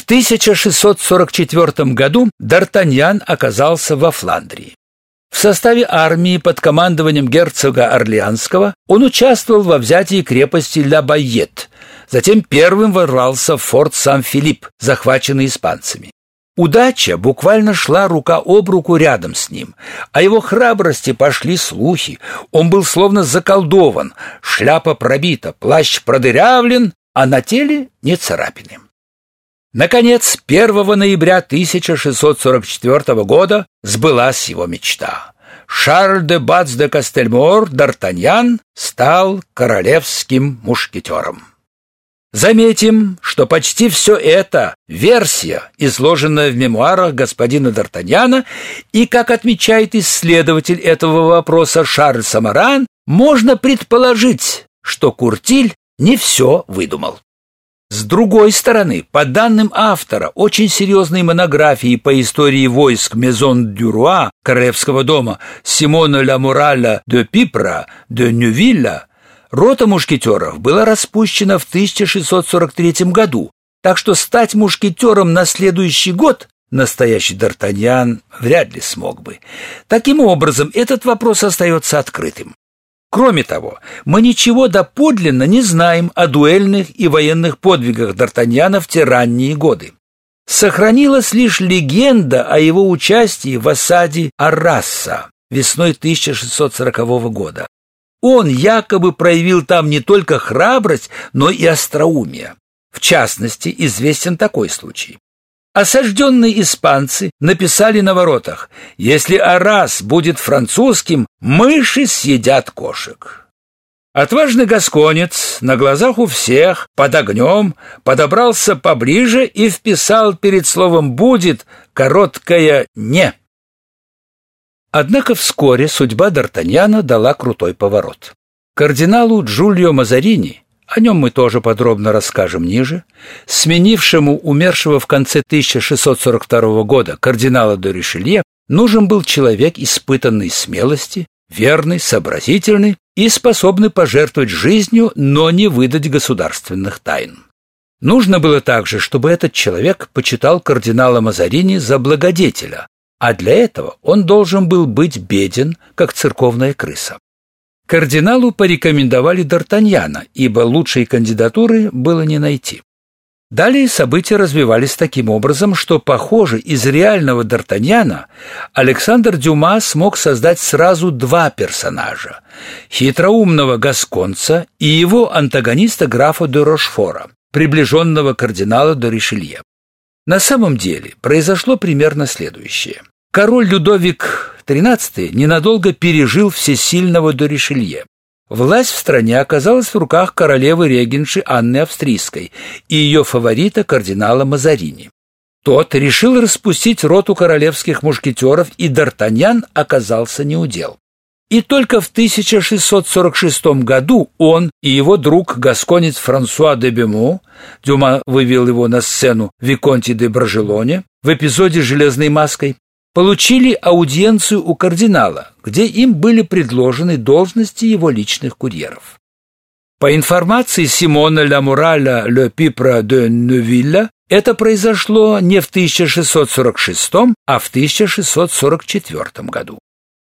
В 1644 году Д'Артаньян оказался во Фландрии. В составе армии под командованием герцога Орлеанского он участвовал во взятии крепости Ля Байет, затем первым ворвался в форт Сан-Филипп, захваченный испанцами. Удача буквально шла рука об руку рядом с ним. О его храбрости пошли слухи. Он был словно заколдован, шляпа пробита, плащ продырявлен, а на теле не царапины. Наконец, 1 ноября 1644 года сбылась его мечта. Шарль де Бац де Кастельмор Д'Артаньян стал королевским мушкетером. Заметим, что почти все это версия, изложенная в мемуарах господина Д'Артаньяна, и, как отмечает исследователь этого вопроса Шарль Самаран, можно предположить, что Куртиль не все выдумал. С другой стороны, по данным автора очень серьезной монографии по истории войск Мезон Дюруа Королевского дома Симона Ла Мураля де Пипра де Нювилля, рота мушкетеров была распущена в 1643 году, так что стать мушкетером на следующий год настоящий Д'Артаньян вряд ли смог бы. Таким образом, этот вопрос остается открытым. Кроме того, мы ничего доподлинно не знаем о дуэльных и военных подвигах Д'Артаньяна в те ранние годы. Сохранилась лишь легенда о его участии в осаде Арраса весной 1640 года. Он якобы проявил там не только храбрость, но и остроумие. В частности, известен такой случай. Осажденные испанцы написали на воротах «Если Арас будет французским, мыши съедят кошек». Отважный гасконец на глазах у всех, под огнем, подобрался поближе и вписал перед словом «будет» короткое «не». Однако вскоре судьба Д'Артаньяна дала крутой поворот. Кардиналу Джульо Мазарини о нем мы тоже подробно расскажем ниже, сменившему умершего в конце 1642 года кардинала де Ришелье, нужен был человек испытанный смелости, верный, сообразительный и способный пожертвовать жизнью, но не выдать государственных тайн. Нужно было также, чтобы этот человек почитал кардинала Мазарини за благодетеля, а для этого он должен был быть беден, как церковная крыса. Кардиналу порекомендовали Д'Артаньяна, ибо лучшей кандидатуры было не найти. Далее события развивались таким образом, что, похоже, из реального Д'Артаньяна Александр Дюма смог создать сразу два персонажа – хитроумного гасконца и его антагониста графа де Рошфора, приближенного кардинала де Ришелье. На самом деле произошло примерно следующее. Король Людовик XIII ненадолго пережил всесильного до Ришелье. Власть в стране оказалась в руках королевы-регенши Анны Австрийской и ее фаворита кардинала Мазарини. Тот решил распустить роту королевских мушкетеров, и Д'Артаньян оказался неудел. И только в 1646 году он и его друг гасконец Франсуа де Бему, Дюма вывел его на сцену Виконти де Брожелоне в эпизоде «Железной маской», получили аудиенцию у кардинала, где им были предложены должности его личных курьеров. По информации Симона Ламураля Ле Пипра де Нувилля, это произошло не в 1646, а в 1644 году.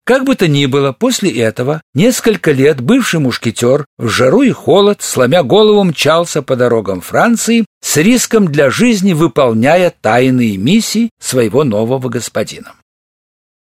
Как бы то ни было, после этого несколько лет бывший мушкетер в жару и холод, сломя голову, мчался по дорогам Франции с риском для жизни, выполняя тайные миссии своего нового господина.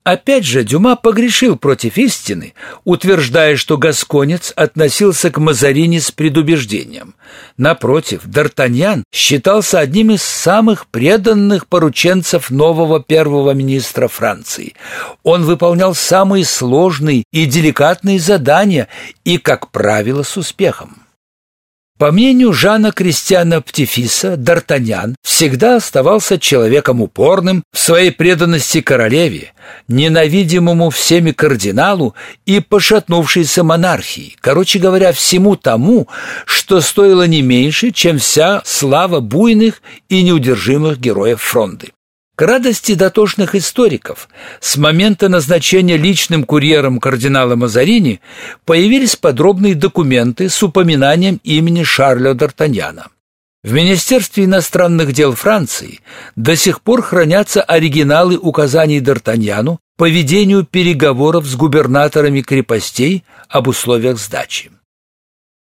Опять же, Дюма погрешил против истины, утверждая, что гасконец относился к Мазарини с предубеждением. Напротив, Д'Артаньян считался одним из самых преданных порученцев нового первого министра Франции. Он выполнял самые сложные и деликатные задания и, как правило, с успехом. По мнению Жана Кристиана Птифиса, Д'Артаньян всегда оставался человеком упорным в своей преданности королеве, ненавидимому всеми кардиналу и пошатнувшейся монархии, короче говоря, всему тому, что стоило не меньше, чем вся слава буйных и неудержимых героев фронты. К радости дотошных историков, с момента назначения личным курьером кардинала Мазарини появились подробные документы с упоминанием имени Шарля Д'Артаньяна. В Министерстве иностранных дел Франции до сих пор хранятся оригиналы указаний Д'Артаньяну по ведению переговоров с губернаторами крепостей об условиях сдачи.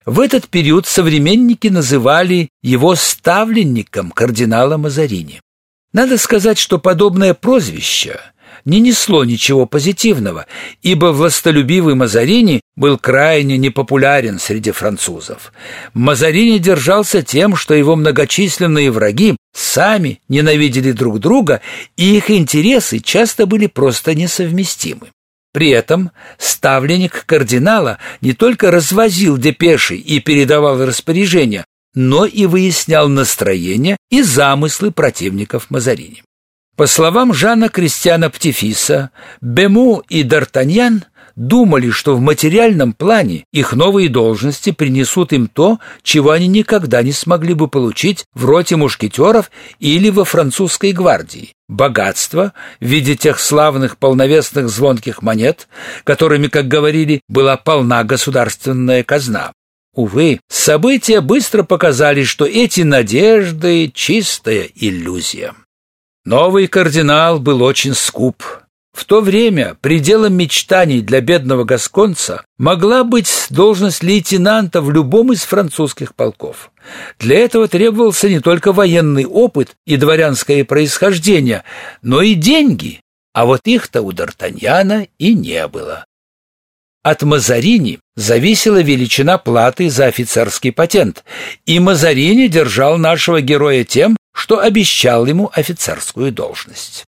В этот период современники называли его ставленником кардинала Мазарини. Надо сказать, что подобное прозвище не несло ничего позитивного, ибо властолюбивый Мазарини был крайне непопулярен среди французов. Мазарини держался тем, что его многочисленные враги сами ненавидели друг друга, и их интересы часто были просто несовместимы. При этом ставленник кардинала не только развозил депеши и передавал распоряжения, но и выяснял настроение и замыслы противников Мазарини. По словам Жана Кристиана Птифиса, Бему и Д'Артаньян думали, что в материальном плане их новые должности принесут им то, чего они никогда не смогли бы получить в роте мушкетеров или во французской гвардии. Богатство в виде тех славных полновесных звонких монет, которыми, как говорили, была полна государственная казна. Увы, события быстро показали, что эти надежды — чистая иллюзия. Новый кардинал был очень скуп. В то время пределом мечтаний для бедного гасконца могла быть должность лейтенанта в любом из французских полков. Для этого требовался не только военный опыт и дворянское происхождение, но и деньги, а вот их-то у Д'Артаньяна и не было. От Мазарини зависела величина платы за офицерский патент, и Мазарини держал нашего героя тем, что обещал ему офицерскую должность.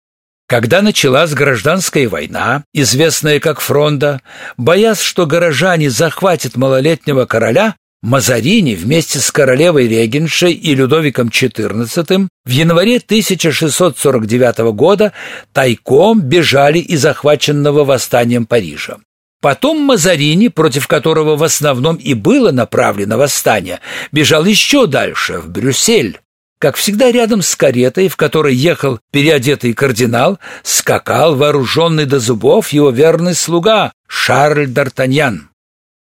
Когда началась гражданская война, известная как Фронда, боясь, что горожане захватят малолетнего короля, Мазарини вместе с королевой Регеншей и Людовиком XIV в январе 1649 года тайком бежали из захваченного восстанием Парижа. Потом Мазарини, против которого в основном и было направлено восстание, бежал еще дальше, в Брюссель. Как всегда, рядом с каретой, в которой ехал переодетый кардинал, скакал вооруженный до зубов его верный слуга Шарль Д'Артаньян.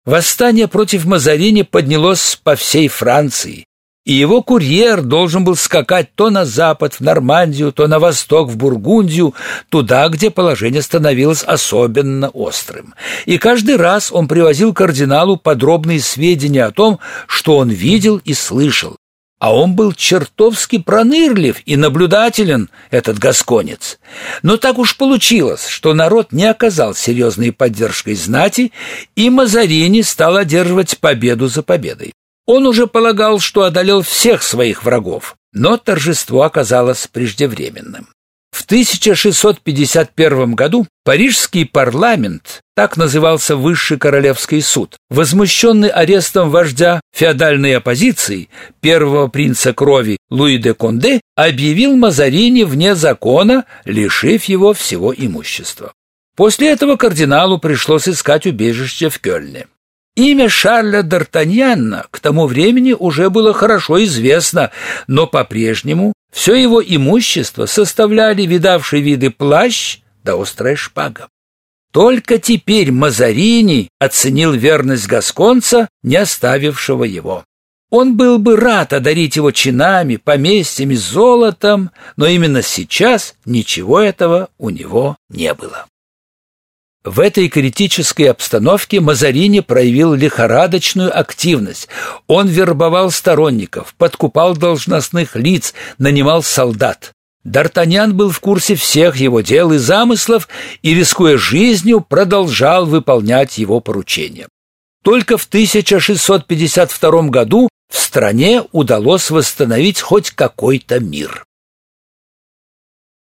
Восстание против Мазарини поднялось по всей Франции и его курьер должен был скакать то на запад, в Нормандию, то на восток, в Бургундию, туда, где положение становилось особенно острым. И каждый раз он привозил кардиналу подробные сведения о том, что он видел и слышал. А он был чертовски пронырлив и наблюдателен, этот гасконец. Но так уж получилось, что народ не оказал серьезной поддержкой знати, и Мазарини стал одерживать победу за победой. Он уже полагал, что одолел всех своих врагов, но торжество оказалось преждевременным. В 1651 году Парижский парламент, так назывался Высший Королевский суд, возмущенный арестом вождя феодальной оппозиции, первого принца крови Луи де Конде, объявил Мазарини вне закона, лишив его всего имущества. После этого кардиналу пришлось искать убежище в Кёльне. Имя Шарля Д'Артаньяна к тому времени уже было хорошо известно, но по-прежнему все его имущество составляли видавший виды плащ да острая шпага. Только теперь Мазарини оценил верность гасконца, не оставившего его. Он был бы рад одарить его чинами, поместьями, золотом, но именно сейчас ничего этого у него не было. В этой критической обстановке Мазарини проявил лихорадочную активность. Он вербовал сторонников, подкупал должностных лиц, нанимал солдат. Д'Артаньян был в курсе всех его дел и замыслов и, рискуя жизнью, продолжал выполнять его поручения. Только в 1652 году в стране удалось восстановить хоть какой-то мир.